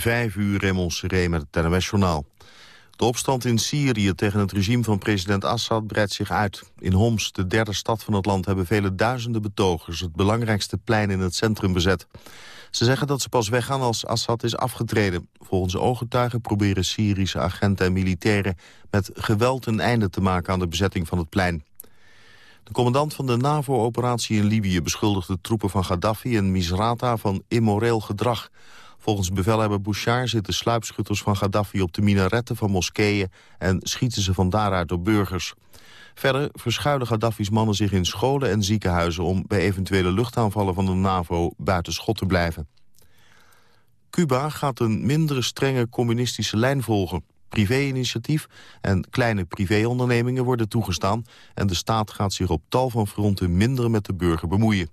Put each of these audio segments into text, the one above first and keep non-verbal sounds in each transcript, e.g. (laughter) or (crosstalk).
Vijf uur Raymond met het NOS-journaal. De opstand in Syrië tegen het regime van president Assad breidt zich uit. In Homs, de derde stad van het land, hebben vele duizenden betogers... het belangrijkste plein in het centrum bezet. Ze zeggen dat ze pas weggaan als Assad is afgetreden. Volgens ooggetuigen proberen Syrische agenten en militairen... met geweld een einde te maken aan de bezetting van het plein. De commandant van de NAVO-operatie in Libië beschuldigt de troepen van Gaddafi en Misrata van immoreel gedrag. Volgens bevelhebber Bouchard zitten sluipschutters van Gaddafi op de minaretten van moskeeën en schieten ze van daaruit door burgers. Verder verschuilen Gaddafi's mannen zich in scholen en ziekenhuizen om bij eventuele luchtaanvallen van de NAVO buiten schot te blijven. Cuba gaat een minder strenge communistische lijn volgen. Privé-initiatief en kleine privéondernemingen worden toegestaan... en de staat gaat zich op tal van fronten minder met de burger bemoeien.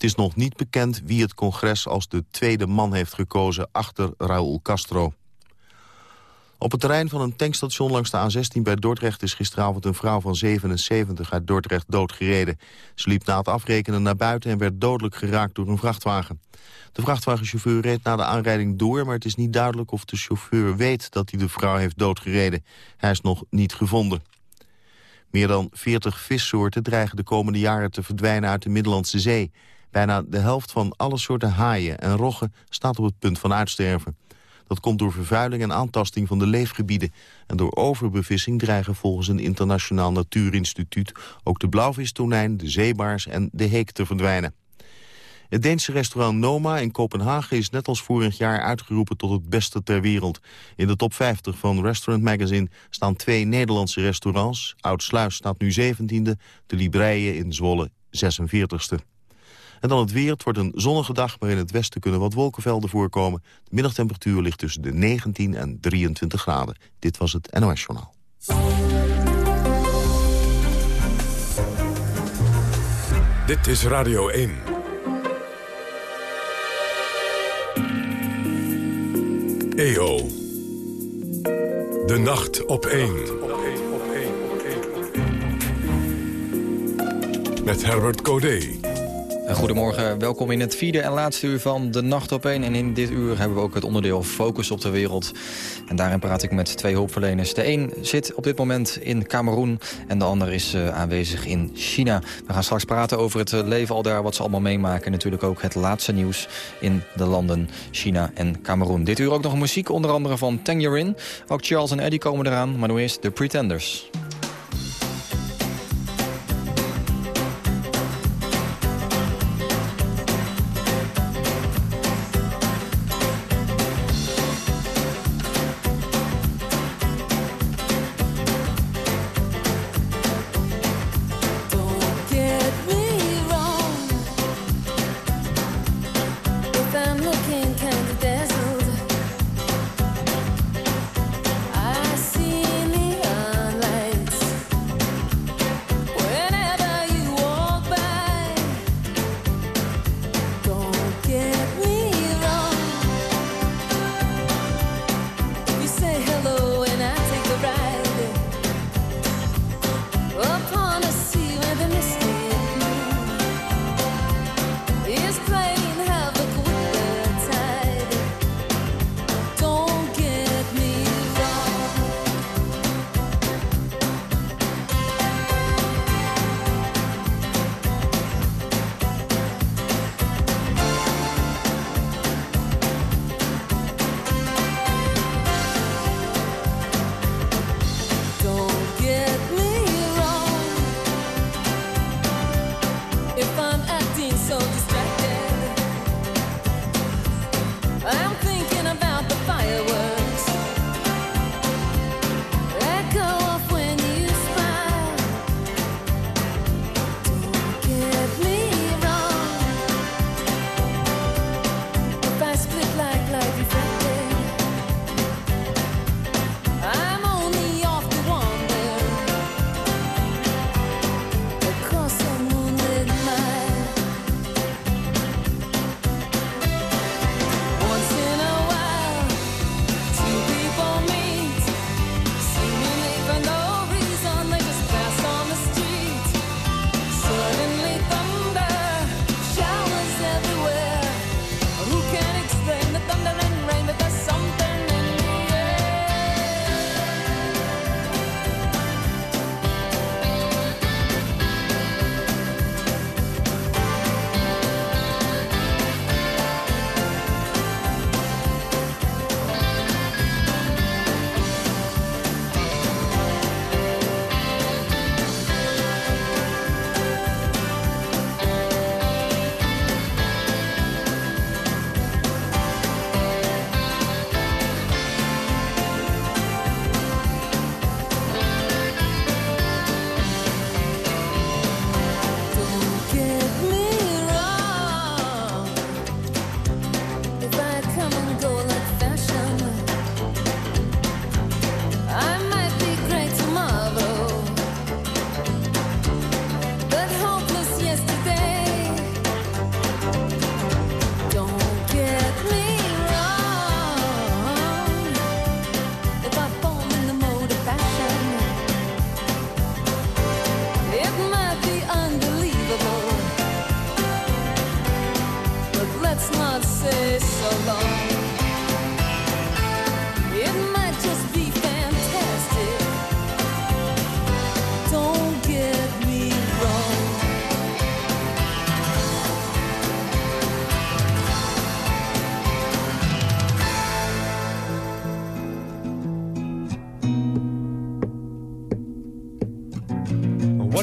Het is nog niet bekend wie het congres als de tweede man heeft gekozen achter Raúl Castro. Op het terrein van een tankstation langs de A16 bij Dordrecht... is gisteravond een vrouw van 77 uit Dordrecht doodgereden. Ze liep na het afrekenen naar buiten en werd dodelijk geraakt door een vrachtwagen. De vrachtwagenchauffeur reed na de aanrijding door... maar het is niet duidelijk of de chauffeur weet dat hij de vrouw heeft doodgereden. Hij is nog niet gevonden. Meer dan 40 vissoorten dreigen de komende jaren te verdwijnen uit de Middellandse Zee. Bijna de helft van alle soorten haaien en roggen staat op het punt van uitsterven. Dat komt door vervuiling en aantasting van de leefgebieden. En door overbevissing dreigen volgens een internationaal natuurinstituut... ook de blauwvistonijn, de zeebaars en de heek te verdwijnen. Het Deense restaurant Noma in Kopenhagen is net als vorig jaar uitgeroepen tot het beste ter wereld. In de top 50 van Restaurant Magazine staan twee Nederlandse restaurants. Oudsluis staat nu 17e, de Libreien in Zwolle 46e. En dan het weer. Het wordt een zonnige dag, maar in het westen kunnen wat wolkenvelden voorkomen. De middagtemperatuur ligt tussen de 19 en 23 graden. Dit was het NOS Journaal. Dit is Radio 1. EO. De nacht op 1. Met Herbert Codé. Goedemorgen, welkom in het vierde en laatste uur van De Nacht op 1. En in dit uur hebben we ook het onderdeel Focus op de Wereld. En daarin praat ik met twee hulpverleners. De een zit op dit moment in Cameroen en de ander is uh, aanwezig in China. We gaan straks praten over het eh, leven al daar, wat ze allemaal meemaken. En natuurlijk ook het laatste nieuws in de landen China en Cameroen. Dit uur ook nog muziek, onder andere van Tangerine. Ook Charles en Eddie komen eraan, maar nu eerst The Pretenders.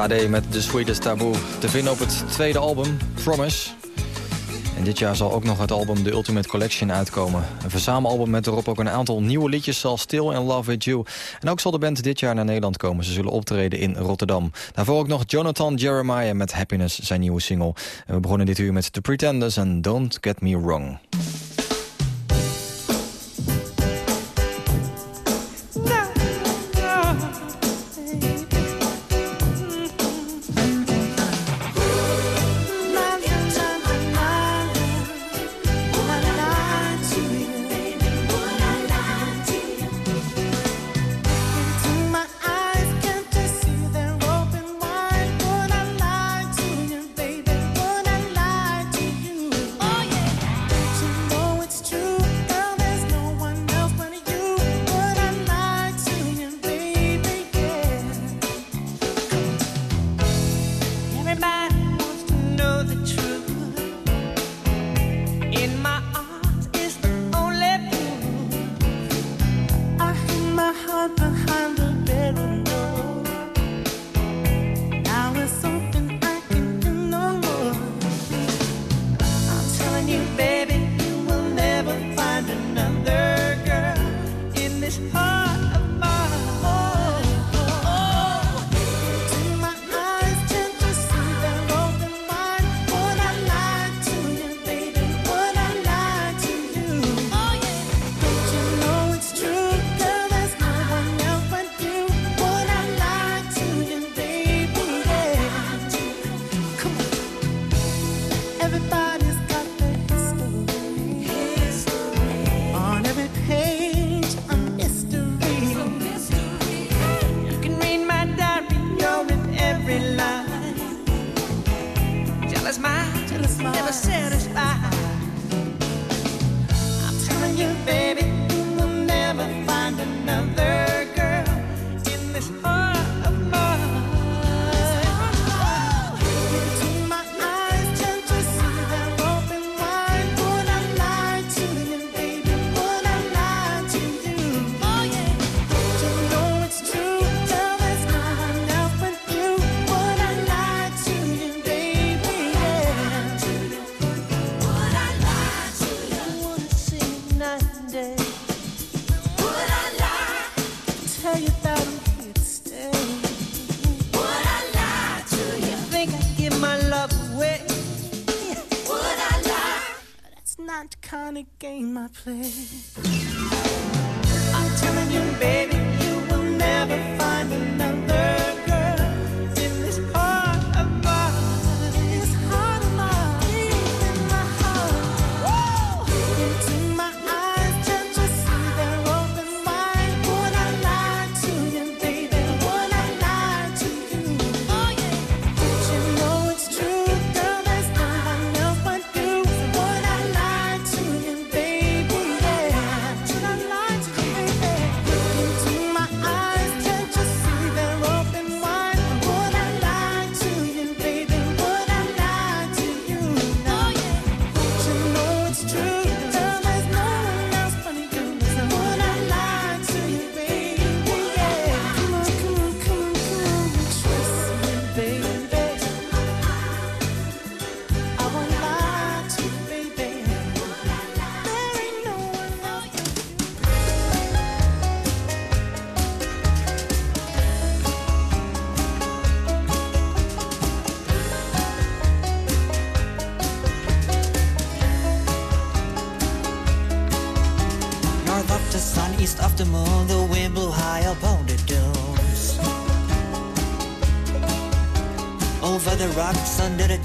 Sade met The Sweetest Taboo. Te vinden op het tweede album, Promise. En dit jaar zal ook nog het album The Ultimate Collection uitkomen. Een verzamelalbum met erop ook een aantal nieuwe liedjes... zoals Still and Love With You. En ook zal de band dit jaar naar Nederland komen. Ze zullen optreden in Rotterdam. Daarvoor ook nog Jonathan Jeremiah met Happiness, zijn nieuwe single. En we begonnen dit uur met The Pretenders en Don't Get Me Wrong. place.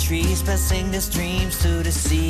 trees, passing these dreams to the sea.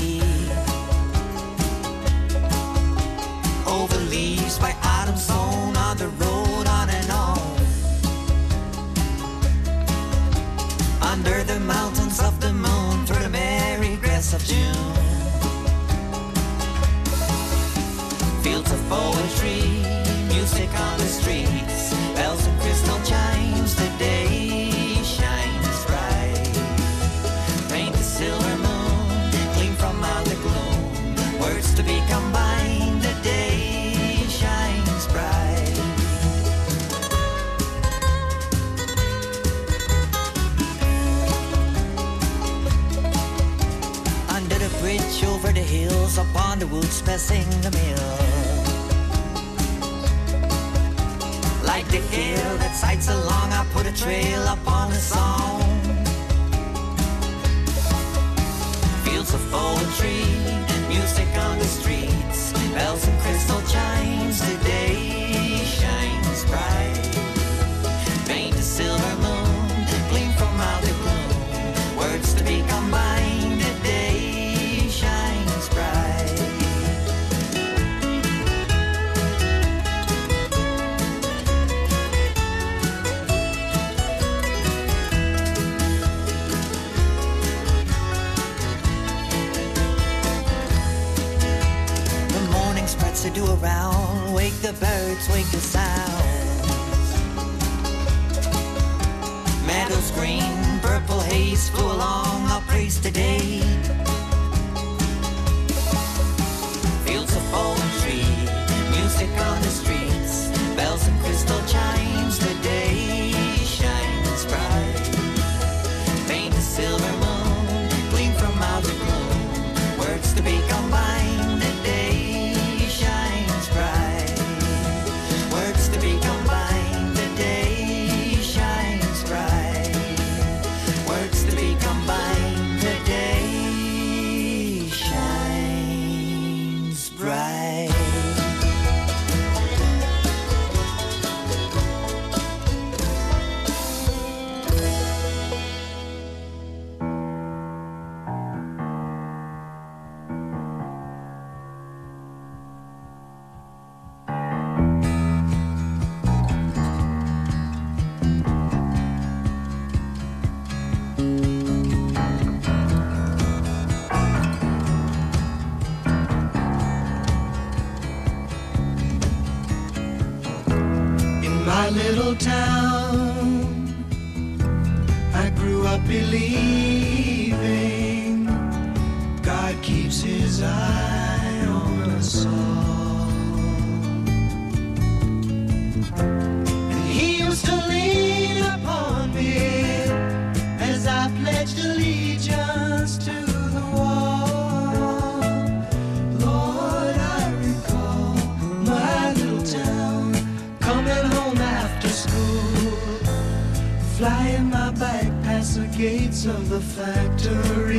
gates of the factories.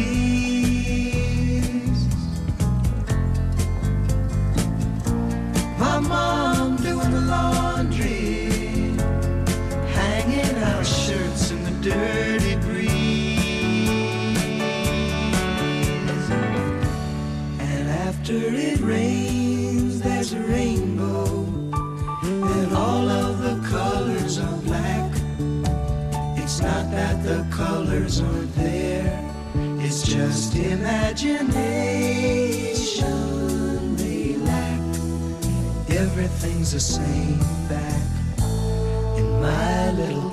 My mom doing the laundry, hanging our shirts in the dirty breeze. And after it colors aren't there. It's just imagination. Relax, everything's the same back in my little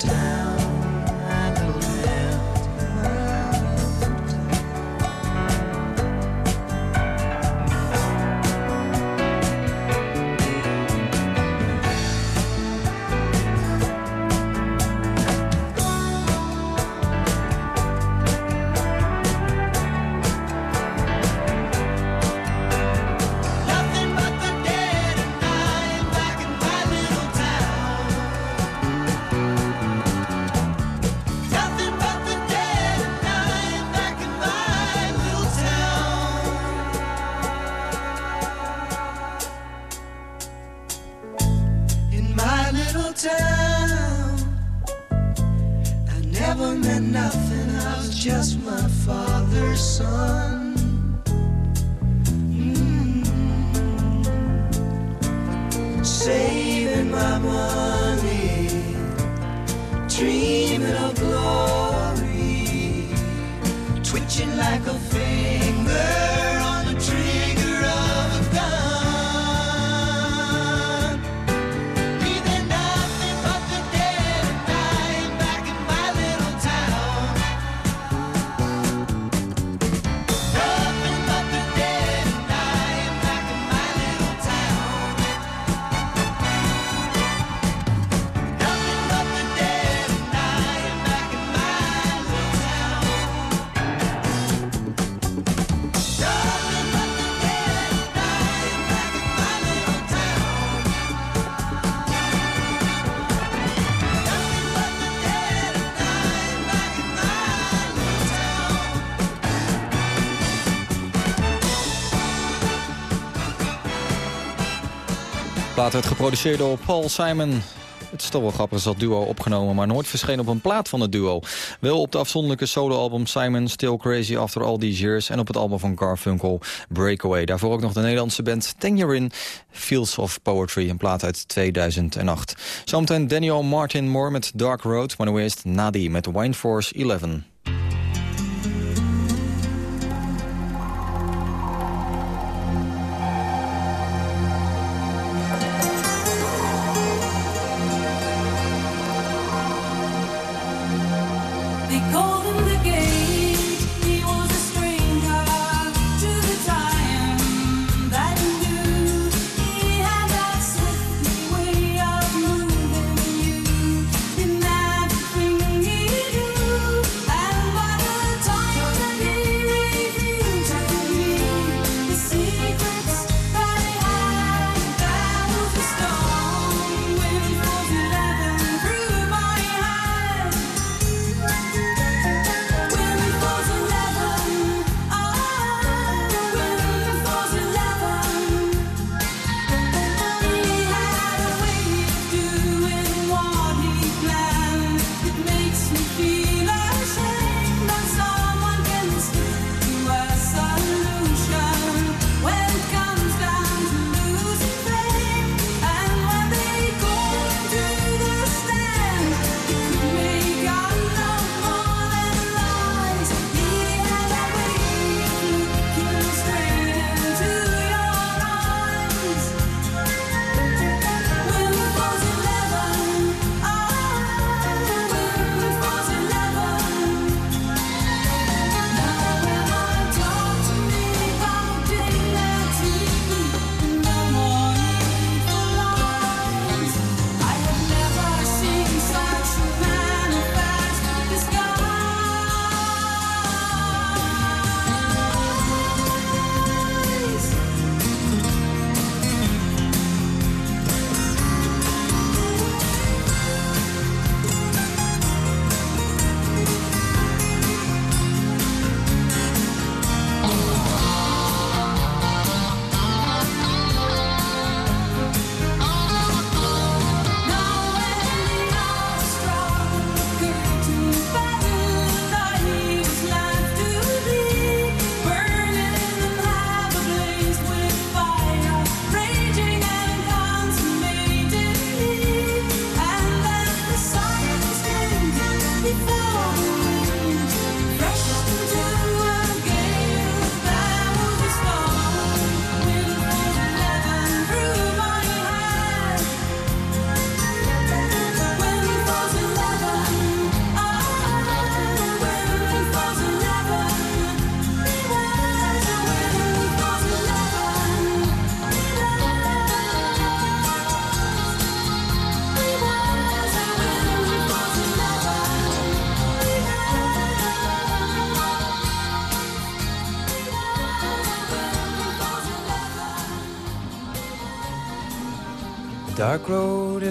never meant nothing, I was just my father's son. Mm. Saving my money, dreaming of glory, twitching like a plaat werd geproduceerd door Paul Simon. Het is toch wel grappig dat duo opgenomen, maar nooit verschenen op een plaat van het duo. Wel op de afzonderlijke soloalbum Simon Still Crazy After All These Years... en op het album van Garfunkel Breakaway. Daarvoor ook nog de Nederlandse band Tangerine Fields of Poetry, een plaat uit 2008. Zometeen Daniel Martin Moore met Dark Road, maar nu eerst Nadi met Wineforce 11.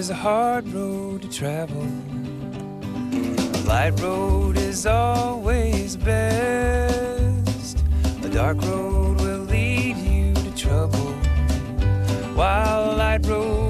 is a hard road to travel. A light road is always best. A dark road will lead you to trouble, while a light road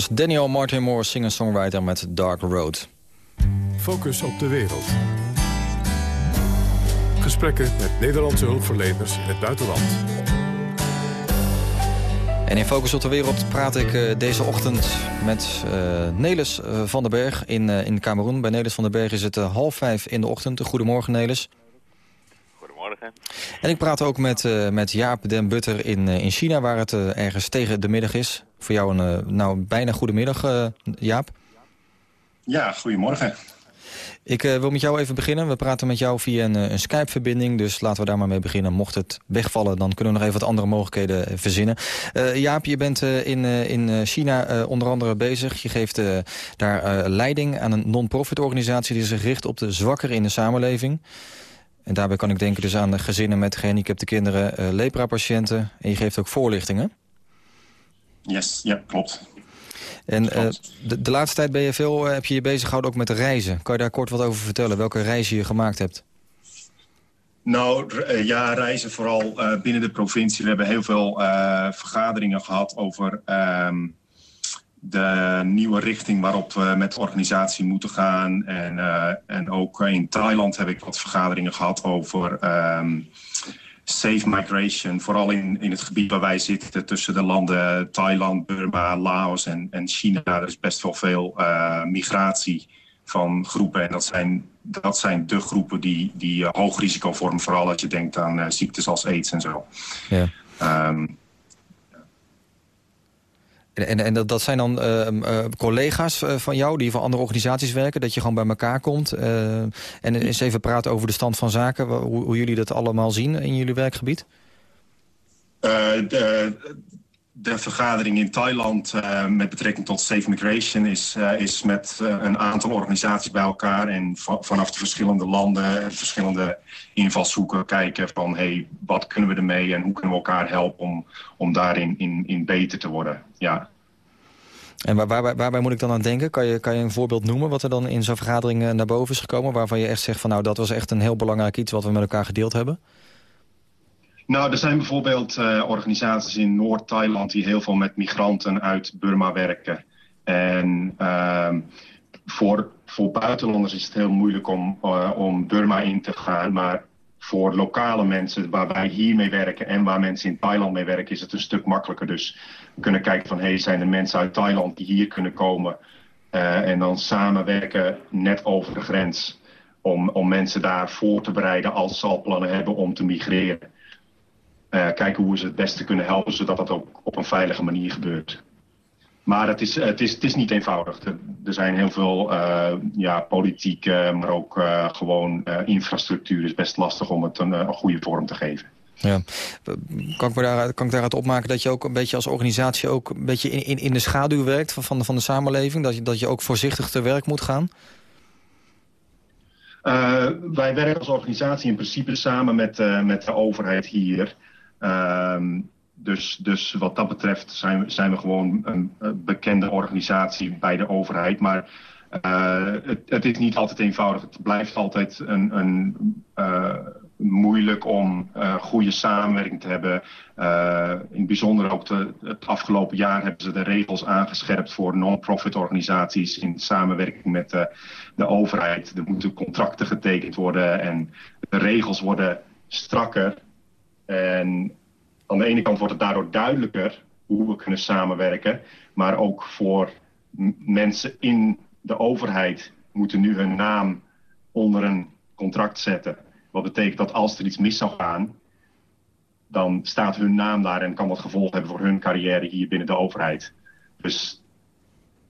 was Daniel Martin Moore, singer-songwriter met Dark Road. Focus op de wereld. Gesprekken met Nederlandse hulpverleners in het buitenland. En in Focus op de Wereld praat ik eh, deze ochtend met eh, Nelis eh, van den Berg in, eh, in Cameroen. Bij Nelis van den Berg is het eh, half vijf in de ochtend. Goedemorgen Nelis. Goedemorgen. En ik praat ook met, eh, met Jaap den Butter in, eh, in China, waar het ergens tegen de middag is. Voor jou een eh, nou, bijna goedemiddag, eh Jaap. Ja, goedemorgen. Ik eh, wil met jou even beginnen. We praten met jou via een, een Skype-verbinding. Dus laten we daar maar mee beginnen. Mocht het wegvallen, dan kunnen we nog even wat andere mogelijkheden verzinnen. Jaap, je bent in, in China onder andere bezig. Je geeft daar leiding aan een non-profit organisatie... die zich richt op de zwakkeren in de samenleving. En daarbij kan ik denken dus aan gezinnen met gehandicapte kinderen... lepra-patiënten. En je geeft ook voorlichtingen. Yes, ja, klopt. En eh, de, de laatste tijd ben je veel, eh, heb je je bezig gehouden ook met reizen. Kan je daar kort wat over vertellen? Welke reizen je gemaakt hebt? Nou, eh, ja, reizen vooral binnen de provincie. We hebben heel veel vergaderingen gehad over ehm, de nieuwe richting waarop we met de organisatie moeten gaan. En, en ook in Thailand heb ik wat vergaderingen gehad over ehm, safe migration. Vooral in, in het gebied waar wij zitten tussen de landen Thailand, Burma, Laos en, en China. Er is best wel veel eh, migratie van groepen. En dat zijn, dat zijn de groepen die, die eh, hoog risico vormen. Vooral als je denkt aan eh, ziektes als aids en zo. Ja. Ehm, En, en, dat, zijn dan eh, eh, collega's eh, van jou die voor andere organisaties werken... dat je gewoon bij elkaar komt en eens even praten over de stand van zaken... hoe, hoe jullie dat allemaal zien in jullie werkgebied? De, de vergadering in Thailand eh, met betrekking tot Safe Migration is, eh, is met eh, een aantal organisaties bij elkaar en va- vanaf de verschillende landen en verschillende invalshoeken kijken van hey, wat kunnen we ermee en hoe kunnen we elkaar helpen om, om daarin in, in beter te worden. Ja. En waar, waarbij, waarbij moet ik dan aan denken? Kan je, kan je een voorbeeld noemen wat er dan in zo'n vergadering naar boven is gekomen... waarvan je echt zegt van nou dat was echt een heel belangrijk iets... wat we met elkaar gedeeld hebben? Nou, er zijn bijvoorbeeld eh, organisaties in Noord-Thailand die heel veel met migranten uit Burma werken. En ehm, voor, voor buitenlanders is het heel moeilijk om, eh, om Burma in te gaan. Maar voor lokale mensen waar wij hier mee werken en waar mensen in Thailand mee werken, is het een stuk makkelijker. Dus we kunnen kijken van, hey, zijn er mensen uit Thailand die hier kunnen komen? Eh, en dan samenwerken net over de grens om, om mensen daar voor te bereiden als ze al plannen hebben om te migreren. Eh, kijken hoe we ze het beste kunnen helpen, zodat dat ook op een veilige manier gebeurt. Maar het is, het is, het is niet eenvoudig. Er, er zijn heel veel eh, ja, politiek, maar ook eh, gewoon infrastructuur is best lastig om het een, een goede vorm te geven. Ja. Kan ik, me daaruit, kan ik daaruit opmaken dat je ook een beetje als organisatie... ook een beetje in, in, in de schaduw werkt van, van, de, van de samenleving? Dat je, dat je ook voorzichtig te werk moet gaan? Wij werken als organisatie in principe samen met, met de overheid hier. Ehm, dus, dus wat dat betreft zijn, we- zijn we gewoon een, bekende organisatie bij de overheid. Maar eh, het, het is niet altijd eenvoudig. Het blijft altijd een, een, eh, moeilijk om eh, goede samenwerking te hebben. In het bijzonder ook het afgelopen jaar hebben ze de regels aangescherpt voor non-profit organisaties in samenwerking met de overheid. Er moeten contracten getekend worden en de regels worden strakker. En aan de ene kant wordt het daardoor duidelijker hoe we kunnen samenwerken. Maar ook voor mensen in de overheid moeten nu hun naam onder een contract zetten. Wat betekent dat als er iets mis zou gaan, dan staat hun naam daar en kan dat gevolg hebben voor hun carrière hier binnen de overheid. Dus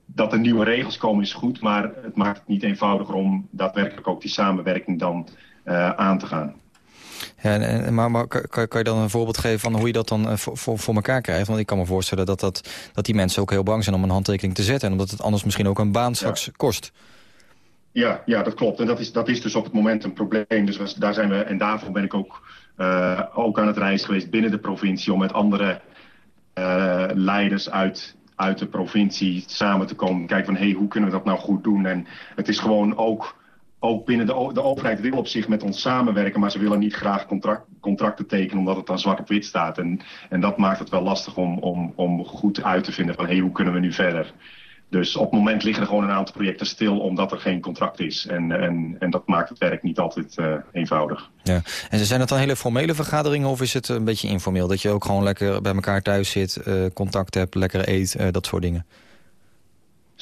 dat er nieuwe regels komen is goed, maar het maakt het niet eenvoudiger om daadwerkelijk ook die samenwerking dan eh, aan te gaan. Ja, en, maar maar kan, kan je dan een voorbeeld geven van hoe je dat dan eh, voor, voor, voor elkaar krijgt? Want ik kan me voorstellen dat, dat, dat die mensen ook heel bang zijn om een handtekening te zetten. En omdat het anders misschien ook een baan straks kost. Ja, ja, dat klopt. En dat is, dat is dus op het moment een probleem. Dus daar zijn we, en daarvoor ben ik ook, eh, ook aan het reizen geweest binnen de provincie om met andere eh, leiders uit, uit de provincie samen te komen. Kijken van, hé, hey, hoe kunnen we dat nou goed doen? En het is gewoon ook, ook binnen de, de overheid wil op zich met ons samenwerken, maar ze willen niet graag contract, contracten tekenen omdat het dan zwart op wit staat. En, en dat maakt het wel lastig om, om, om goed uit te vinden van, hé, hey, hoe kunnen we nu verder? Dus op het moment liggen er gewoon een aantal projecten stil omdat er geen contract is. En, en, en dat maakt het werk niet altijd eh, eenvoudig. Ja. En zijn het dan hele formele vergaderingen of is het een beetje informeel? Dat je ook gewoon lekker bij elkaar thuis zit, eh, contact hebt, lekker eet, eh, dat soort dingen?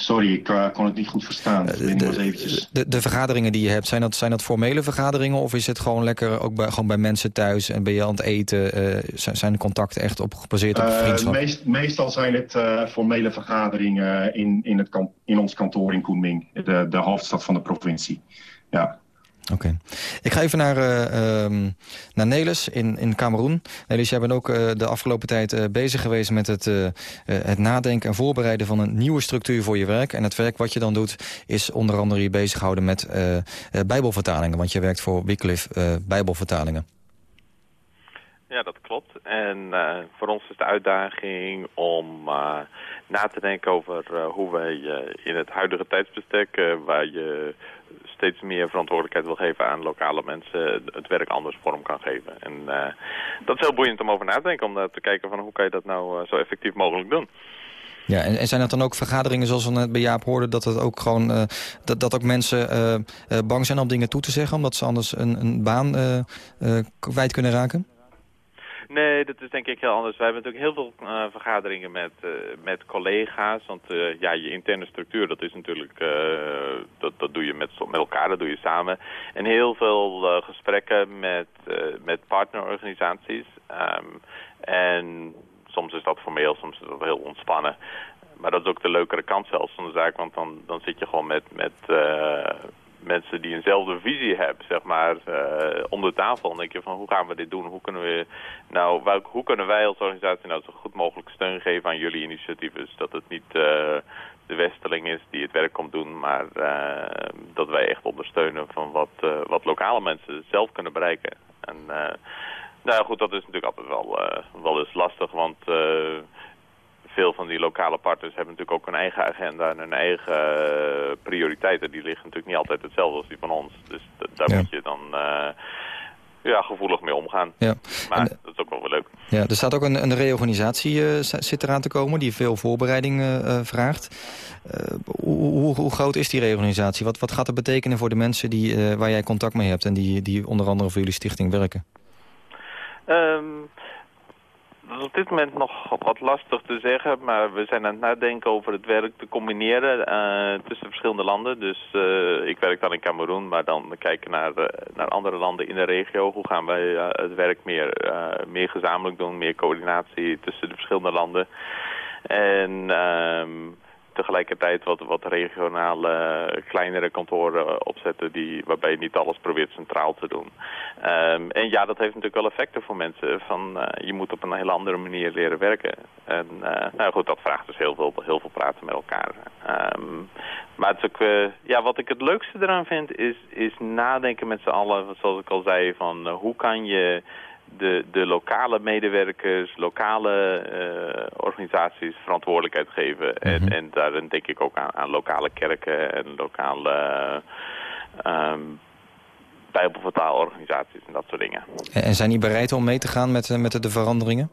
Sorry, ik eh, kon het niet goed verstaan. De. De, de vergaderingen die je hebt, zijn dat, zijn dat formele vergaderingen... of is het gewoon lekker ook bij, gewoon bij mensen thuis en ben je aan het eten? eh, zijn, zijn de contacten echt op, gebaseerd op Eh, vriendschap? meest, meestal zijn het formele vergaderingen in, in, het in ons kantoor in Kunming, de, de hoofdstad van de provincie. Ja. Oké. Ik ga even naar, ehm, naar Nelis in, in Cameroen. Nelis, jij bent ook eh, de afgelopen tijd eh, bezig geweest met het, het nadenken en voorbereiden van een nieuwe structuur voor je werk. En het werk wat je dan doet is onder andere je bezighouden met bijbelvertalingen. Want je werkt voor Wycliffe bijbelvertalingen. Ja, dat klopt. En voor ons is de uitdaging om na te denken over hoe wij in het huidige tijdsbestek, waar je steeds meer verantwoordelijkheid wil geven aan lokale mensen, het werk anders vorm kan geven. En eh, dat is heel boeiend om over na te denken, om daar te kijken van hoe kan je dat nou eh, zo effectief mogelijk doen. Ja, en, zijn dat dan ook vergaderingen zoals we net bij Jaap hoorden... dat, het ook, gewoon, eh, dat, dat ook mensen eh, eh, bang zijn om dingen toe te zeggen... omdat ze anders een, een baan eh, eh, kwijt kunnen raken? Nee, dat is denk ik heel anders. Wij hebben natuurlijk heel veel eh, vergaderingen met, eh, met collega's. Want eh, ja, je interne structuur, dat is natuurlijk, dat, dat doe je met, met elkaar, dat doe je samen. En heel veel gesprekken met, met partnerorganisaties. Ehm, en soms is dat formeel, soms is dat heel ontspannen. Maar dat is ook de leukere kant zelfs van de zaak, want dan, dan zit je gewoon met, met mensen die eenzelfde visie hebben, zeg maar, eh, om de tafel. En denk je van, hoe gaan we dit doen? Hoe kunnen, we, nou, welk, hoe kunnen wij als organisatie nou zo goed mogelijk steun geven aan jullie initiatieven? Dus dat het niet eh, de Westeling is die het werk komt doen, maar eh, dat wij echt ondersteunen van wat, wat lokale mensen zelf kunnen bereiken. En nou goed, dat is natuurlijk altijd wel, wel eens lastig, want... eh, veel van die lokale partners hebben natuurlijk ook hun eigen agenda en hun eigen eh, prioriteiten. Die liggen natuurlijk niet altijd hetzelfde als die van ons. Dus daar Ja. moet je dan eh, ja, gevoelig mee omgaan. Ja. Maar En- dat is ook wel weer leuk. Ja, er staat ook een, een reorganisatie eh, z- zit eraan te komen die veel voorbereiding eh, eh, vraagt. Eh, hoe, hoe, hoe groot is die reorganisatie? Wat, wat gaat dat betekenen voor de mensen die, eh, waar jij contact mee hebt... en die, die onder andere voor jullie stichting werken? Ehm, dat is op dit moment nog wat lastig te zeggen, maar we zijn aan het nadenken over het werk te combineren eh, tussen verschillende landen. Dus eh, ik werk dan in Cameroen, maar dan kijken naar, eh, naar andere landen in de regio. Hoe gaan wij het werk meer, meer gezamenlijk doen, meer coördinatie tussen de verschillende landen. En ehm, tegelijkertijd wat, wat regionale eh, kleinere kantoren opzetten die, waarbij je niet alles probeert centraal te doen. Ehm, en ja, dat heeft natuurlijk wel effecten voor mensen. Van, eh, je moet op een hele andere manier leren werken. En eh, nou goed, dat vraagt dus heel veel, heel veel praten met elkaar. Ehm, maar het is ook, eh, ja, wat ik het leukste eraan vind is, is nadenken met z'n allen, zoals ik al zei, van eh, hoe kan je de, de lokale medewerkers, lokale eh, organisaties verantwoordelijkheid geven. en, en daarin denk ik ook aan, aan lokale kerken en lokale ehm bijbelvertaalorganisaties en dat soort dingen. En, en zijn die bereid om mee te gaan met, eh, met de veranderingen?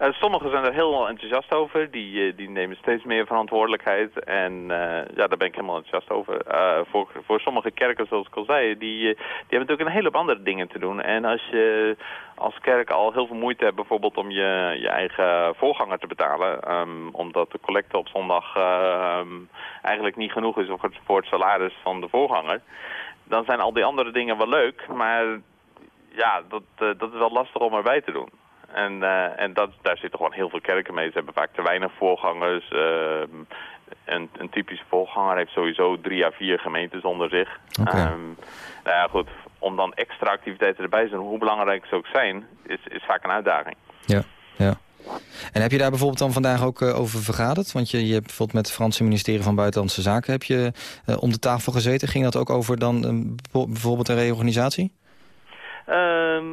Eh, sommigen zijn er heel enthousiast over. Die, eh, die nemen steeds meer verantwoordelijkheid. En eh, ja, daar ben ik helemaal enthousiast over. Voor, voor sommige kerken, zoals ik al zei, die, die hebben natuurlijk een hele andere dingen te doen. En als je als kerk al heel veel moeite hebt bijvoorbeeld om je, je eigen voorganger te betalen... ehm, omdat de collecte op zondag ehm, eigenlijk niet genoeg is voor het, voor salaris van de voorganger... dan zijn al die andere dingen wel leuk, maar ja, dat, dat is wel lastig om erbij te doen. En, eh, en dat, daar zitten gewoon heel veel kerken mee. Ze hebben vaak te weinig voorgangers. ehm, een, een typische voorganger heeft sowieso drie à vier gemeentes onder zich. Oké. Ehm, nou ja, goed, om dan extra activiteiten erbij te doen, hoe belangrijk ze ook zijn, is, is vaak een uitdaging. Ja, ja. En heb je daar bijvoorbeeld dan vandaag ook eh, over vergaderd? Want je, je hebt bijvoorbeeld met het Franse ministerie van Buitenlandse Zaken... heb je eh, om de tafel gezeten. Ging dat ook over dan eh, bijvo- bijvoorbeeld een reorganisatie? Ehm,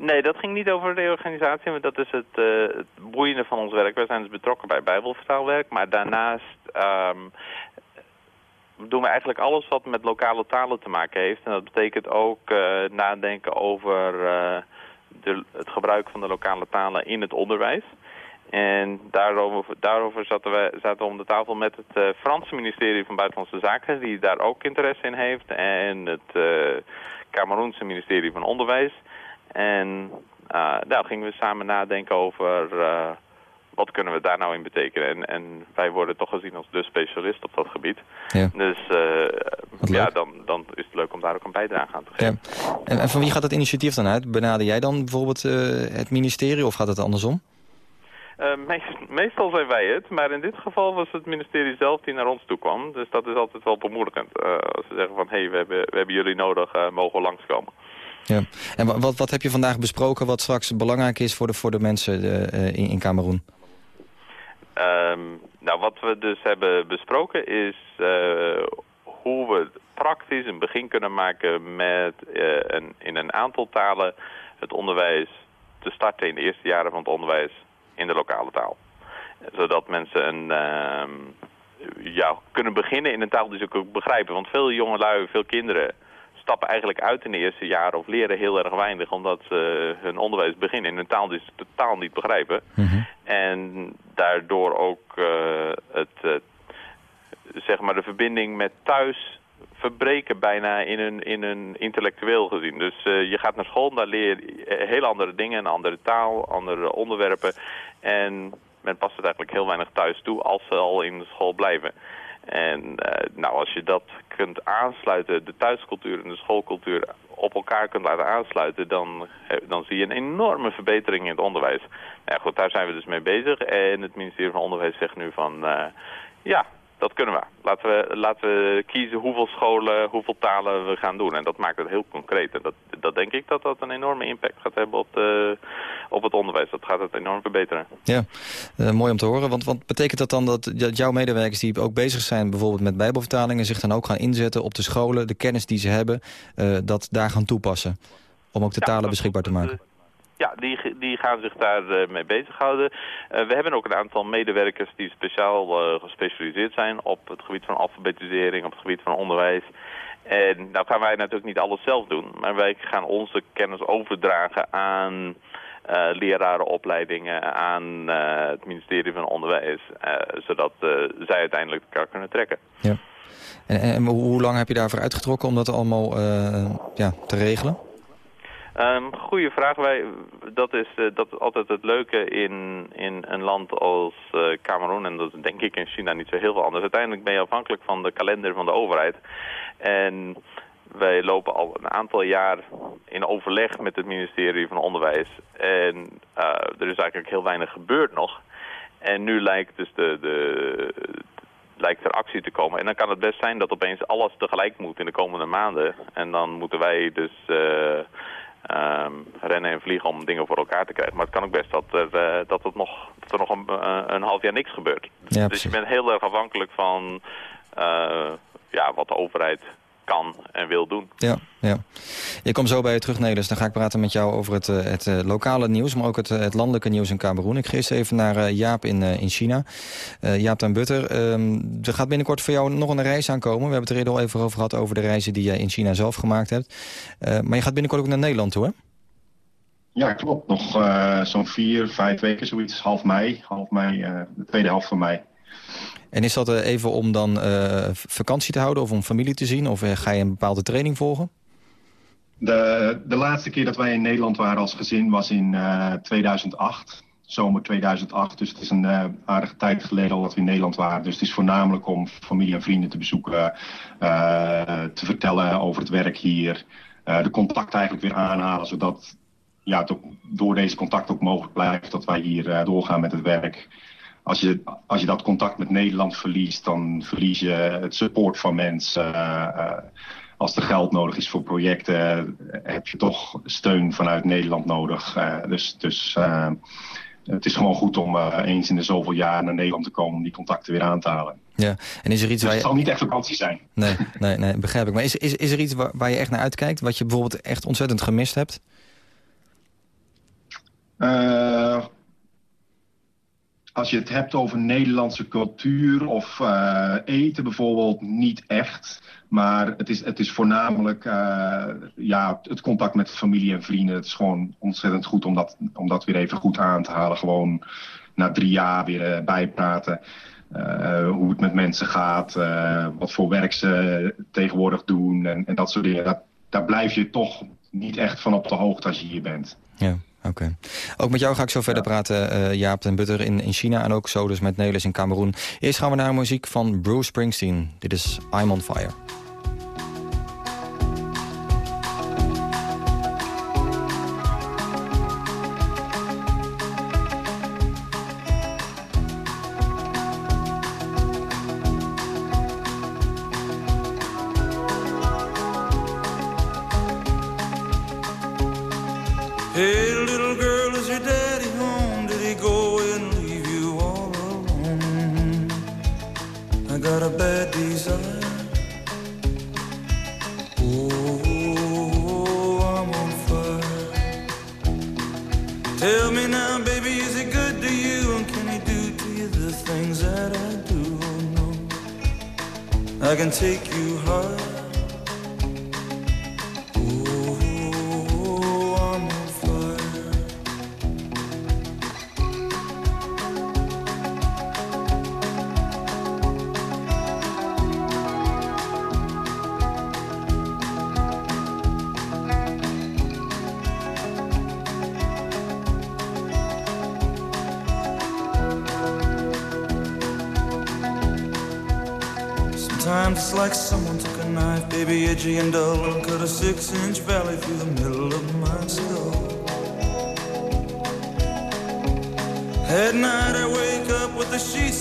nee, dat ging niet over reorganisatie, maar dat is het, het boeiende van ons werk. Wij zijn dus betrokken bij bijbelvertaalwerk, maar daarnaast ehm, doen we eigenlijk alles wat met lokale talen te maken heeft. En dat betekent ook eh, nadenken over eh, de, het gebruik van de lokale talen in het onderwijs. En daarover, daarover zaten, we, zaten we om de tafel met het Franse ministerie van Buitenlandse Zaken, die daar ook interesse in heeft. En het Cameroense ministerie van Onderwijs. En eh, daar gingen we samen nadenken over eh, wat kunnen we daar nou in betekenen. En, en wij worden toch gezien als de specialist op dat gebied. Ja. Dus eh, ja, dan, dan is het leuk om daar ook een bijdrage aan te geven. Ja. En, en van wie gaat het initiatief dan uit? Benader jij dan bijvoorbeeld het ministerie of gaat het andersom? Meest- meestal zijn wij het, maar in dit geval was het ministerie zelf die naar ons toe kwam. Dus dat is altijd wel bemoedigend. Als ze zeggen van, hé, hey, we, hebben, we hebben jullie nodig, mogen we langskomen. Ja. En wa- wat, wat heb je vandaag besproken wat straks belangrijk is voor de, voor de mensen eh, eh, in, in Cameroen? Ehm, nou, wat we dus hebben besproken is eh, hoe we praktisch een begin kunnen maken met een, in een aantal talen het onderwijs te starten in de eerste jaren van het onderwijs in de lokale taal. Zodat mensen een, ehm, ja, kunnen beginnen in een taal die ze ook begrijpen. Want veel jongelui, veel kinderen stappen eigenlijk uit in de eerste jaren of leren heel erg weinig omdat ze hun onderwijs beginnen in een taal die ze totaal niet begrijpen. En daardoor ook eh, het, eh, zeg maar de verbinding met thuis verbreken bijna in hun, in hun intellectueel gezien. Dus eh, je gaat naar school, daar leer je hele andere dingen, een andere taal, andere onderwerpen. En men past het eigenlijk heel weinig thuis toe als ze al in de school blijven. En eh, nou, als je dat kunt aansluiten, de thuiscultuur en de schoolcultuur op elkaar kunt laten aansluiten, dan, eh, dan zie je een enorme verbetering in het onderwijs. Nou ja, goed, daar zijn we dus mee bezig. En het ministerie van Onderwijs zegt nu van, eh, ja, dat kunnen we. Laten we, laten we kiezen hoeveel scholen, hoeveel talen we gaan doen. En dat maakt het heel concreet. En dat, dat denk ik dat dat een enorme impact gaat hebben op, de, op het onderwijs. Dat gaat het enorm verbeteren. Ja, eh, mooi om te horen. Want, want betekent dat dan dat, dat jouw medewerkers die ook bezig zijn... bijvoorbeeld met bijbelvertalingen... zich dan ook gaan inzetten op de scholen, de kennis die ze hebben... eh, dat daar gaan toepassen? Om ook de Ja, talen beschikbaar te maken. Ja, die, die gaan zich daar eh, mee bezighouden. Eh, we hebben ook een aantal medewerkers die speciaal eh, gespecialiseerd zijn op het gebied van alfabetisering, op het gebied van onderwijs. En nou gaan wij natuurlijk niet alles zelf doen, maar wij gaan onze kennis overdragen aan lerarenopleidingen, aan het ministerie van Onderwijs, zodat zij uiteindelijk elkaar kunnen trekken. Ja. En, hoe lang heb je daarvoor uitgetrokken om dat allemaal ja, te regelen? Um, goeie vraag. Wij, dat, is, eh, dat altijd het leuke in, in een land als eh Cameroen. En dat is denk ik in China niet zo heel veel anders. Uiteindelijk ben je afhankelijk van de kalender van de overheid. En wij lopen al een aantal jaar in overleg met het ministerie van Onderwijs. En eh, er is eigenlijk heel weinig gebeurd nog. En nu lijkt dus de, de, lijkt er actie te komen. En dan kan het best zijn dat opeens alles tegelijk moet in de komende maanden. En dan moeten wij dus ehm, rennen en vliegen om dingen voor elkaar te krijgen. Maar het kan ook best dat er, eh, dat het nog, dat er nog een, eh, een half jaar niks gebeurt. Ja, dus je bent heel erg afhankelijk van eh, ja, wat de overheid kan en wil doen. Ja, ja. Ik kom zo bij je terug, Nelis. Dan ga ik praten met jou over het, eh, het eh, lokale nieuws... maar ook het, eh, het landelijke nieuws in Cameroen. Ik ga eerst even naar eh, Jaap in, eh, in China. Eh, Jaap ten Butter, ehm, er gaat binnenkort voor jou nog een reis aankomen. We hebben het er eerder al even over gehad... over de reizen die jij in China zelf gemaakt hebt. Eh, maar je gaat binnenkort ook naar Nederland toe, hè? Ja, klopt. Nog eh, zo'n vier, vijf weken, zoiets. Half mei. Half mei, eh, de tweede helft van mei. En is dat eh, even om dan eh, vakantie te houden... of om familie te zien? Of eh, ga je een bepaalde training volgen? De, de laatste keer dat wij in Nederland waren als gezin was in eh, 2008. Zomer 2008. Dus het is een aardige tijd geleden al dat we in Nederland waren. Dus het is voornamelijk om familie en vrienden te bezoeken. te vertellen over het werk hier. de contact eigenlijk weer aanhalen. Zodat ja, door deze contact ook mogelijk blijft dat wij hier doorgaan met het werk. Als je, als je dat contact met Nederland verliest, dan verlies je het support van mensen. Eh, als er geld nodig is voor projecten, eh, heb je toch steun vanuit Nederland nodig. Eh, dus dus eh, het is gewoon goed om eh, eens in de zoveel jaar naar Nederland te komen om die contacten weer aan te halen. Ja, en is er iets Dus waar het je... zal niet echt vakantie zijn. Nee, nee, nee, begrijp ik. Maar is, is, is er iets waar, waar je echt naar uitkijkt... wat je bijvoorbeeld echt ontzettend gemist hebt? Eh, als je het hebt over Nederlandse cultuur of eh, eten bijvoorbeeld, niet echt. Maar het is, het is voornamelijk eh, ja, het contact met familie en vrienden. Het is gewoon ontzettend goed om dat, om dat weer even goed aan te halen. Gewoon na drie jaar weer eh, bijpraten. Hoe het met mensen gaat, wat voor werk ze tegenwoordig doen en, en dat soort dingen. Dat, daar blijf je toch niet echt van op de hoogte als je hier bent. Ja, oké. Ook met jou ga ik zo verder praten, eh, Jaap den Butter in, in China... en ook zo dus met Nelis in Cameroen. Eerst gaan we naar muziek van Bruce Springsteen. Dit is I'm on Fire. Take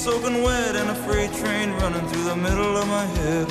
soaking wet and a freight train running through the middle of my head.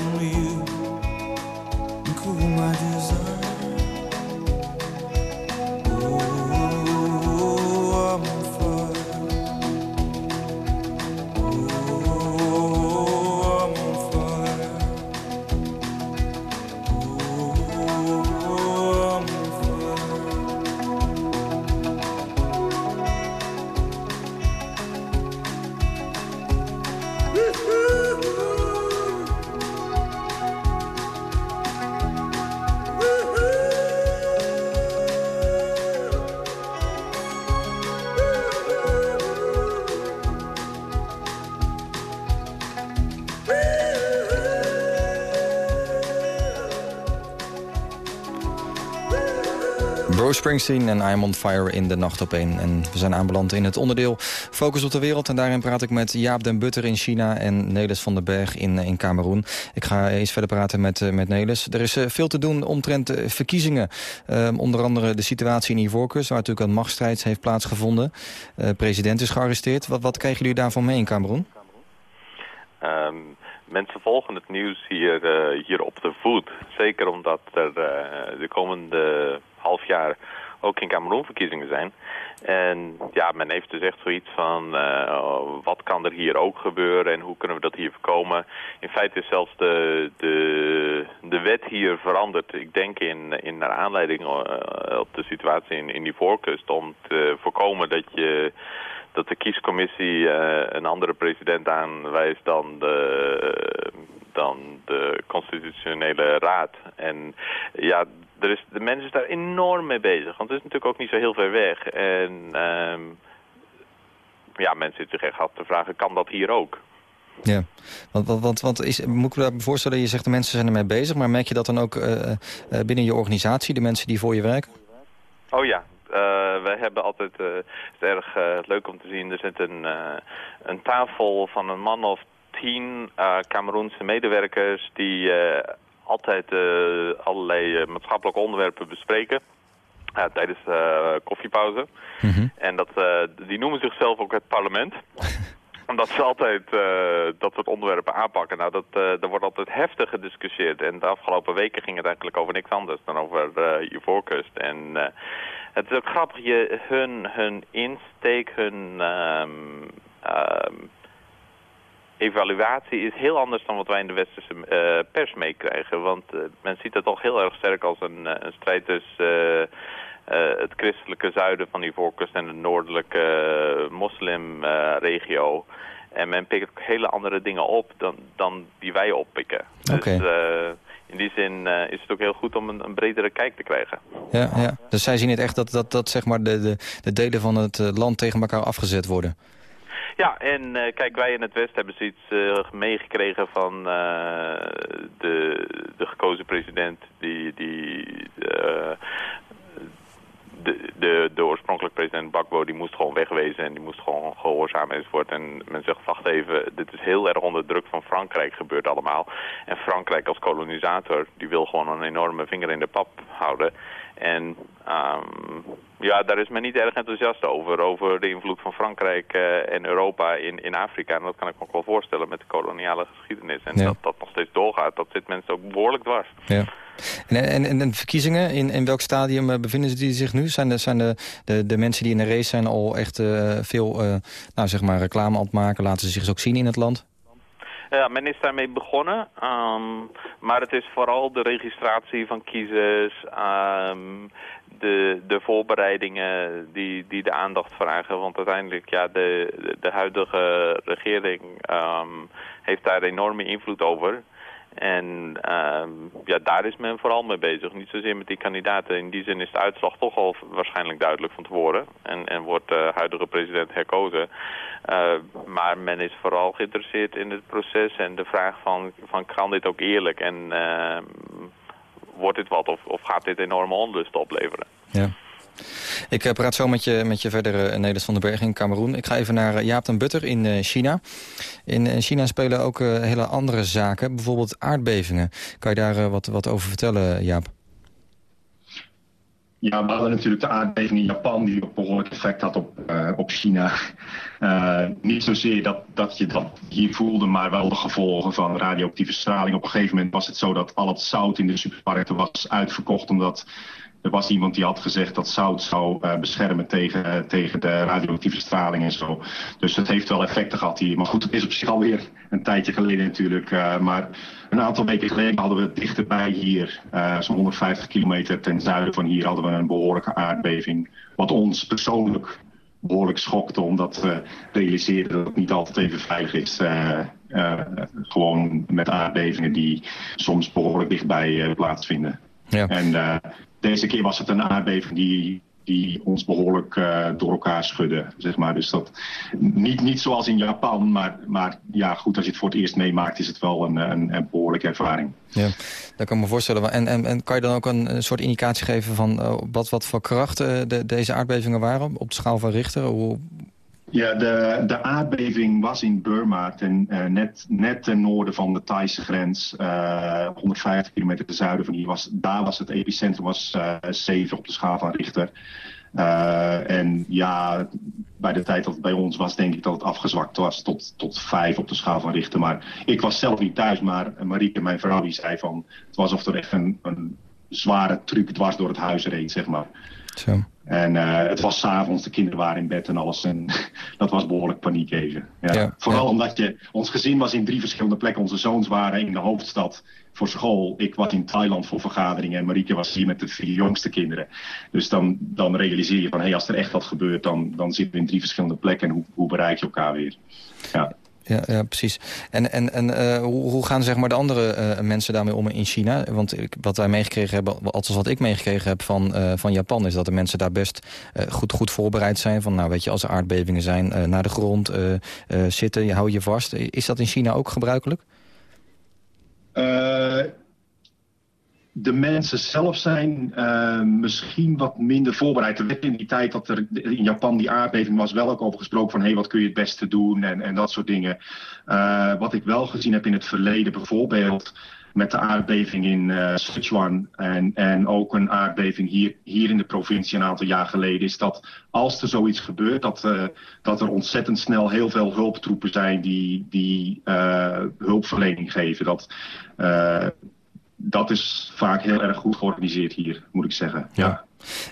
Springsteen en I'm on Fire in de Nacht op één. En we zijn aanbeland in het onderdeel Focus op de Wereld. En daarin praat ik met Jaap den Butter in China en Nelis van den Berg in, in Cameroen. Ik ga eens verder praten met, eh, met Nelis. Er is eh, veel te doen omtrent verkiezingen. Ehm, onder andere de situatie in Ivoorkust, waar natuurlijk een machtsstrijd heeft plaatsgevonden. Eh president is gearresteerd. Wat, wat krijgen jullie daarvan mee in Cameroen? Ehm, mensen volgen het nieuws hier, eh, hier op de voet. Zeker omdat er eh, de komende half jaar ook in Cameroen verkiezingen zijn. En ja, men heeft dus echt zoiets van eh, wat kan er hier ook gebeuren en hoe kunnen we dat hier voorkomen. In feite is zelfs de, de, de wet hier veranderd. Ik denk in, in naar aanleiding op de situatie in, in die voorkust om te voorkomen dat je dat de kiescommissie eh, een andere president aanwijst dan de, dan de constitutionele raad. En ja, er is, de mensen is daar enorm mee bezig. Want het is natuurlijk ook niet zo heel ver weg. En ehm, ja, mensen zitten zich echt af te vragen, kan dat hier ook? Ja, want, want, want, is, moet ik me voorstellen, je zegt de mensen zijn ermee bezig... maar merk je dat dan ook eh, eh, binnen je organisatie, de mensen die voor je werken? Oh ja, wij hebben altijd, eh, het is erg eh, leuk om te zien, er zit een, eh, een tafel van een man of tien eh Cameroense medewerkers die eh, altijd eh, allerlei eh, maatschappelijke onderwerpen bespreken. eh, tijdens eh, koffiepauze. En dat, eh, die noemen zichzelf ook het parlement. (laughs) omdat ze altijd eh, dat soort onderwerpen aanpakken. Nou, dat, eh er wordt altijd heftig gediscussieerd. En de afgelopen weken ging het eigenlijk over niks anders dan over eh Ivoorkust. En eh, het is ook grappig, je, hun, hun insteek, hun ehm, ehm, evaluatie is heel anders dan wat wij in de westerse eh, pers meekrijgen. Want eh, men ziet het toch heel erg sterk als een, eh, een strijd tussen het christelijke zuiden van Ivoorkust en de noordelijke moslimregio. en men pikt ook hele andere dingen op dan, dan die wij oppikken. Oké. Dus eh, in die zin eh, is het ook heel goed om een, een bredere kijk te krijgen. Ja, ja. Dus zij zien het echt dat, dat, dat zeg maar de, de, de delen van het eh, land tegen elkaar afgezet worden. Ja, en eh, kijk, wij in het Westen hebben zoiets eh, meegekregen van de, de gekozen president die, die de, de, de oorspronkelijke president Bakbo, die moest gewoon wegwezen en die moest gewoon gehoorzamen enzovoort. En men zegt, wacht even, dit is heel erg onder druk van Frankrijk gebeurt allemaal. En Frankrijk als kolonisator, die wil gewoon een enorme vinger in de pap houden. En ehm, ja, daar is men niet erg enthousiast over, over de invloed van Frankrijk eh, en Europa in, in Afrika. En dat kan ik me ook wel voorstellen met de koloniale geschiedenis. En Ja. dat dat nog steeds doorgaat, dat zit mensen ook behoorlijk dwars. Ja. En, en, verkiezingen, in, in welk stadium eh, bevinden ze die zich nu? Zijn, de, zijn de, de, de mensen die in de race zijn al echt eh, veel eh, nou, zeg maar reclame aan het maken? Laten ze zich ook zien in het land? Ja, men is daarmee begonnen. ehm, maar het is vooral de registratie van kiezers, ehm, de, de voorbereidingen die, die de aandacht vragen. Want uiteindelijk, ja, de, de, de huidige regering ehm, heeft daar enorme invloed over. En ehm, ja, daar is men vooral mee bezig. Niet zozeer met die kandidaten. In die zin is de uitslag toch al waarschijnlijk duidelijk van tevoren. En, en wordt de huidige president herkozen. Uh, maar men is vooral geïnteresseerd in het proces en de vraag van, van kan dit ook eerlijk en uh, wordt dit wat of, of gaat dit enorme onlust opleveren? Ja. Ik uh, praat zo met je, met je verder, uh, Nelis van den Berg in Cameroen. Ik ga even naar uh, Jaap den Butter in China. In China spelen ook hele andere zaken, bijvoorbeeld aardbevingen. Kan je daar wat, wat over vertellen, Jaap? Ja, we hadden natuurlijk de aardbeving in Japan die een behoorlijk effect had op, op China. Niet zozeer dat, dat je dat hier voelde, maar wel de gevolgen van radioactieve straling. Op een gegeven moment was het zo dat al het zout in de supermarkten was uitverkocht omdat er was iemand die had gezegd dat zout zou uh, beschermen tegen, uh, tegen de radioactieve straling en zo. Dus het heeft wel effecten gehad hier. Maar goed, het is op zich alweer een tijdje geleden natuurlijk. Uh, maar een aantal weken geleden hadden we dichterbij hier, zo'n 150 kilometer ten zuiden van hier, hadden we een behoorlijke aardbeving. Wat ons persoonlijk behoorlijk schokte, omdat we realiseerden dat het niet altijd even veilig is. gewoon met aardbevingen die soms behoorlijk dichtbij plaatsvinden. Ja. En uh, deze keer was het een aardbeving die, die ons behoorlijk uh, door elkaar schudde, zeg maar. Dus dat niet, niet zoals in Japan, maar, maar ja, goed, als je het voor het eerst meemaakt, is het wel een, een, een behoorlijke ervaring. Ja, dat kan ik me voorstellen. En, en, en kan je dan ook een, soort indicatie geven van uh, wat, wat voor kracht uh, de, deze aardbevingen waren op de schaal van Richter? Hoe, ja, de, de aardbeving was in Burma, ten, uh, net, net ten noorden van de Thaise grens, uh, 150 kilometer ten zuiden van hier. Was, daar was het epicentrum was, uh, 7 op de schaal van Richter. En ja, bij de tijd dat het bij ons was, denk ik dat het afgezwakt was tot, tot 5 op de schaal van Richter. Maar ik was zelf niet thuis, maar Marieke, mijn vrouw, die zei van... Het was alsof er echt een, een zware truc dwars door het huis reed, zeg maar. Zo. En uh, het was s'avonds, de kinderen waren in bed en alles. En (laughs) dat was behoorlijk paniek even. Ja. Ja, Vooral ja. omdat je, ons gezin was in drie verschillende plekken. Onze zoons waren in de hoofdstad voor school. Ik was in Thailand voor vergaderingen. En Marieke was hier met de vier jongste kinderen. Dus dan, dan realiseer je van, hé, hey, als er echt wat gebeurt, dan, dan zitten we in drie verschillende plekken. En hoe, hoe bereik je elkaar weer? Ja. Ja, ja, precies. En, en, en uh, hoe, hoe gaan zeg maar, de andere uh, mensen daarmee om in China? Want ik, wat wij meegekregen hebben, althans wat ik meegekregen heb van, uh, van Japan... is dat de mensen daar best goed, goed voorbereid zijn. Van, nou, weet je, als er aardbevingen zijn, naar de grond zitten, je hou je vast. Is dat in China ook gebruikelijk? De mensen zelf zijn uh, misschien wat minder voorbereid. Er in die tijd dat er in Japan die aardbeving was wel ook over gesproken van hé, hey, wat kun je het beste doen en, en dat soort dingen. Uh, wat ik wel gezien heb in het verleden bijvoorbeeld met de aardbeving in eh Sichuan en, en ook een aardbeving hier, hier in de provincie een aantal jaar geleden, is dat als er zoiets gebeurt, dat, eh, dat er ontzettend snel heel veel hulptroepen zijn die, die eh, hulpverlening geven. Dat, eh, dat is vaak heel erg goed georganiseerd hier, moet ik zeggen. Ja.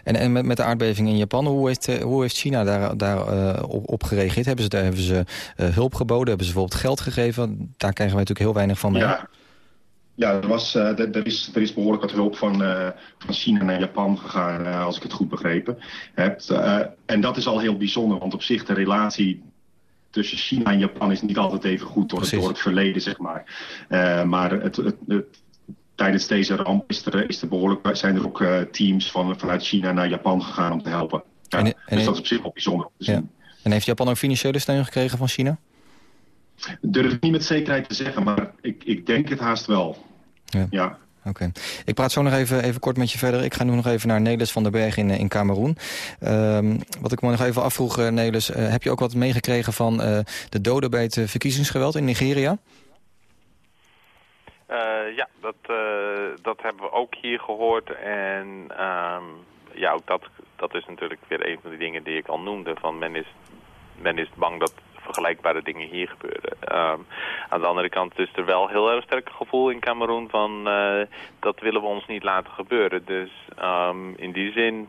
En, en met, met de aardbeving in Japan, hoe heeft, eh, hoe heeft China daar, daar eh, op, op gereageerd? Hebben ze, daar, hebben ze eh, hulp geboden? Hebben ze bijvoorbeeld geld gegeven? Daar krijgen wij natuurlijk heel weinig van mee. Ja, ja er, was, eh, er, er is, er is behoorlijk wat hulp van, eh, van China naar Japan gegaan, als ik het goed begrepen heb. Eh, en dat is al heel bijzonder, want op zich de relatie tussen China en Japan is niet altijd even goed door, het- Precies. door het verleden, zeg maar. Eh, maar het, het, het- tijdens deze ramp is er, is er behoorlijk, zijn er ook eh, teams van, vanuit China naar Japan gegaan om te helpen. Ja, En- en- dus dat is op zich wel bijzonder om te zien. Ja. En heeft Japan ook financiële steun gekregen van China? Durf ik niet met zekerheid te zeggen, maar ik, ik denk het haast wel. Ja. ja. Oké. Ik praat zo nog even, even kort met je verder. Ik ga nu nog even naar Nelis van den Berg in, eh, in Cameroen. Ehm, wat ik me nog even afvroeg, eh, Nelis. heb je ook wat meegekregen van de doden bij het verkiezingsgeweld in Nigeria? Eh, ja, dat, eh, dat hebben we ook hier gehoord. En ehm, ja, ook dat, dat is natuurlijk weer een van de dingen die ik al noemde. Van men, is, men is bang dat vergelijkbare dingen hier gebeuren. Ehm, aan de andere kant is er wel heel erg sterk gevoel in Cameroen van eh, dat willen we ons niet laten gebeuren. Dus ehm, in die zin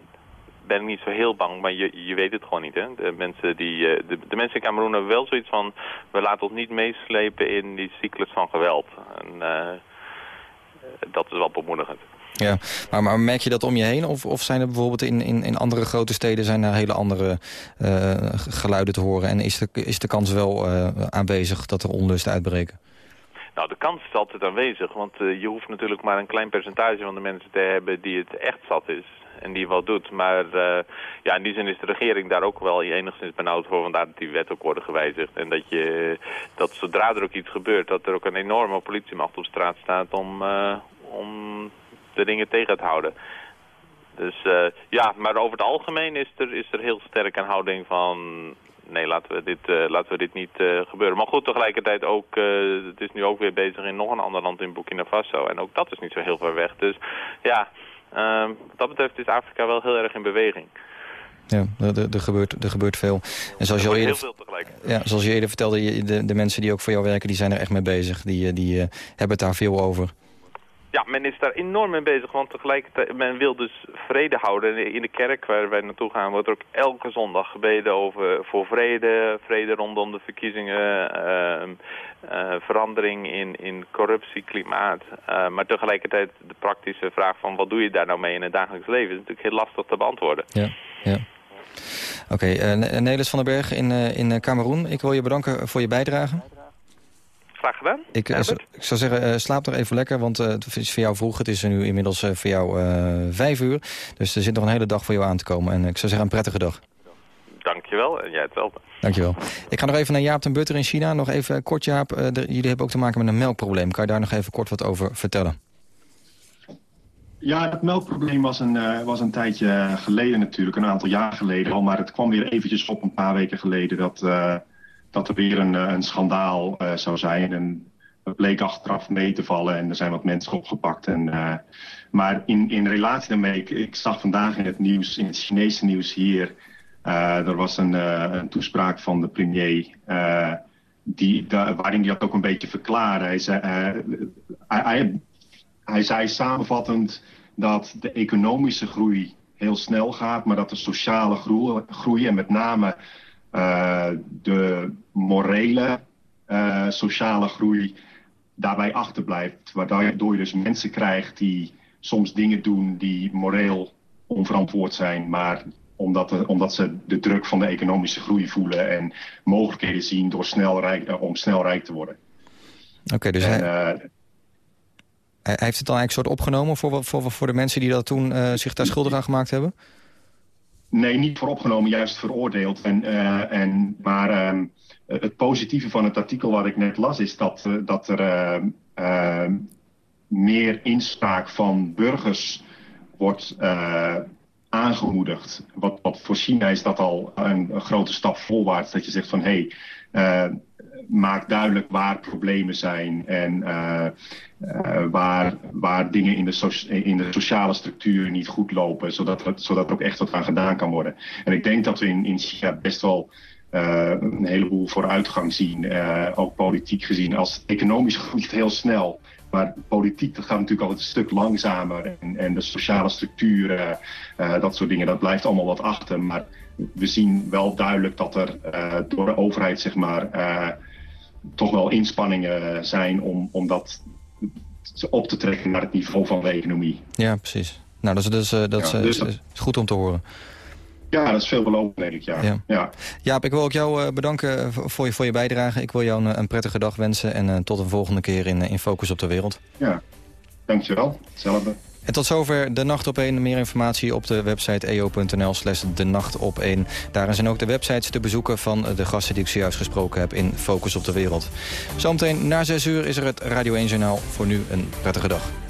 ben ik niet zo heel bang, maar je, je weet het gewoon niet. Hè? De, mensen die, eh, de, de mensen in Cameroen hebben wel zoiets van... we laten ons niet meeslepen in die cyclus van geweld. En, eh, dat is wel bemoedigend. Ja, maar, maar merk je dat om je heen? Of, of zijn er bijvoorbeeld in, in, in andere grote steden... zijn er hele andere eh, geluiden te horen? En is de, is de kans wel aanwezig dat er onlust uitbreken? Nou, de kans is altijd aanwezig, want je hoeft natuurlijk maar een klein percentage van de mensen te hebben die het echt zat is en die wat doet. Maar eh, ja, in die zin is de regering daar ook wel enigszins benauwd voor, vandaar dat die wet ook worden gewijzigd. En dat, je, dat zodra er ook iets gebeurt, dat er ook een enorme politiemacht op straat staat om, eh, om de dingen tegen te houden. Dus eh, ja, maar over het algemeen is er, is er heel sterk een houding van... nee, laten we dit, laten we dit niet gebeuren. Maar goed, tegelijkertijd ook... het is nu ook weer bezig in nog een ander land in Burkina Faso. En ook dat is niet zo heel ver weg. Dus ja, wat dat betreft is Afrika wel heel erg in beweging. Ja, er, er, gebeurt, er gebeurt veel. En zoals je, al Er eerder, wordt heel veel tegelijk. ja, zoals je eerder vertelde, de, de mensen die ook voor jou werken... die zijn er echt mee bezig. Die, eh, die eh, hebben het daar veel over. Ja, men is daar enorm mee bezig, want tegelijkertijd, men wil dus vrede houden. En In de kerk waar wij naartoe gaan wordt er ook elke zondag gebeden over, voor vrede, vrede rondom de verkiezingen, ehm, eh, verandering in, in corruptie, klimaat. Eh, maar tegelijkertijd de praktische vraag van wat doe je daar nou mee in het dagelijks leven is natuurlijk heel lastig te beantwoorden. Ja, ja. Oké, eh, Ne- Nelis van den Berg in, eh, in eh, Cameroen. Ik wil je bedanken voor je bijdrage. Graag gedaan. Ik, eh, ik zou zeggen, eh, slaap nog even lekker, want eh, het is voor jou vroeg. Het is nu inmiddels eh, voor jou eh, vijf uur. Dus er zit nog een hele dag voor jou aan te komen. En ik zou zeggen, een prettige dag. Dankjewel en jij hetzelfde. Dankjewel. Ik ga nog even naar Jaap ten Butter in China. Nog even kort, Jaap. eh, jullie hebben ook te maken met een melkprobleem. Kan je daar nog even kort wat over vertellen? Ja, het melkprobleem was een, eh, was een tijdje geleden natuurlijk, een aantal jaar geleden al. Maar het kwam weer eventjes op een paar weken geleden dat, eh, dat er weer een, eh, een schandaal eh, zou zijn. En het bleek achteraf mee te vallen en er zijn wat mensen opgepakt. En, eh, maar in, in relatie daarmee, ik, zag vandaag in het nieuws, in het Chinese nieuws hier... er was een, toespraak van de premier... die, da- waarin hij dat ook een beetje verklaarde. Hij zei, hij, hij, zei samenvattend dat de economische groei heel snel gaat, maar dat de sociale groei, groei en met name de morele eh, sociale groei daarbij achterblijft. Waardoor je dus mensen krijgt die soms dingen doen die moreel onverantwoord zijn, maar omdat, de- omdat ze de druk van de economische groei voelen en mogelijkheden zien door snel rijk, eh, om snel rijk te worden. Oké, dus En, hij, eh, heeft het dan eigenlijk soort opgenomen... voor, voor, voor de mensen die dat toen eh, zich daar schuldig aan gemaakt hebben? Nee, niet voor opgenomen, juist veroordeeld. En, eh, en, maar ehm, het positieve van het artikel wat ik net las is dat, eh, dat er ehm, ehm, meer inspraak van burgers wordt eh, aangemoedigd. Wat, voor China is dat al een, grote stap voorwaarts. Dat je zegt van hé, hey, eh, maak duidelijk waar problemen zijn en eh, eh, waar, waar dingen in de, in de sociale structuur niet goed lopen, zodat, er- zodat er ook echt wat aan gedaan kan worden. En ik denk dat we in, in China best wel eh, een heleboel vooruitgang zien, ook politiek gezien. Als economisch het heel snel, maar politiek dat gaat natuurlijk altijd een stuk langzamer. En, en de sociale structuren, dat soort dingen, dat blijft allemaal wat achter. Maar we zien wel duidelijk dat er door de overheid, zeg maar, toch wel inspanningen zijn om, om dat op te trekken naar het niveau van de economie. Ja, precies. Nou, dat is, dat is, eh, dat Ja, eh, dus dat- is goed om te horen. Ja, dat is veelbelovend, denk ik, ja. Ja. ja. Jaap, ik wil ook jou eh, bedanken voor je, voor je bijdrage. Ik wil jou een, een prettige dag wensen en eh, tot een volgende keer in, eh, in Focus op de Wereld. ja. Dankjewel. Hetzelfde. En tot zover de Nacht op 1. Meer informatie op de website eo.nl slash de nacht op 1. Daarin zijn ook de websites te bezoeken van de gasten die ik zojuist gesproken heb in Focus op de Wereld. Zometeen na 6 uur is er het Radio 1 Journaal. Voor nu een prettige dag.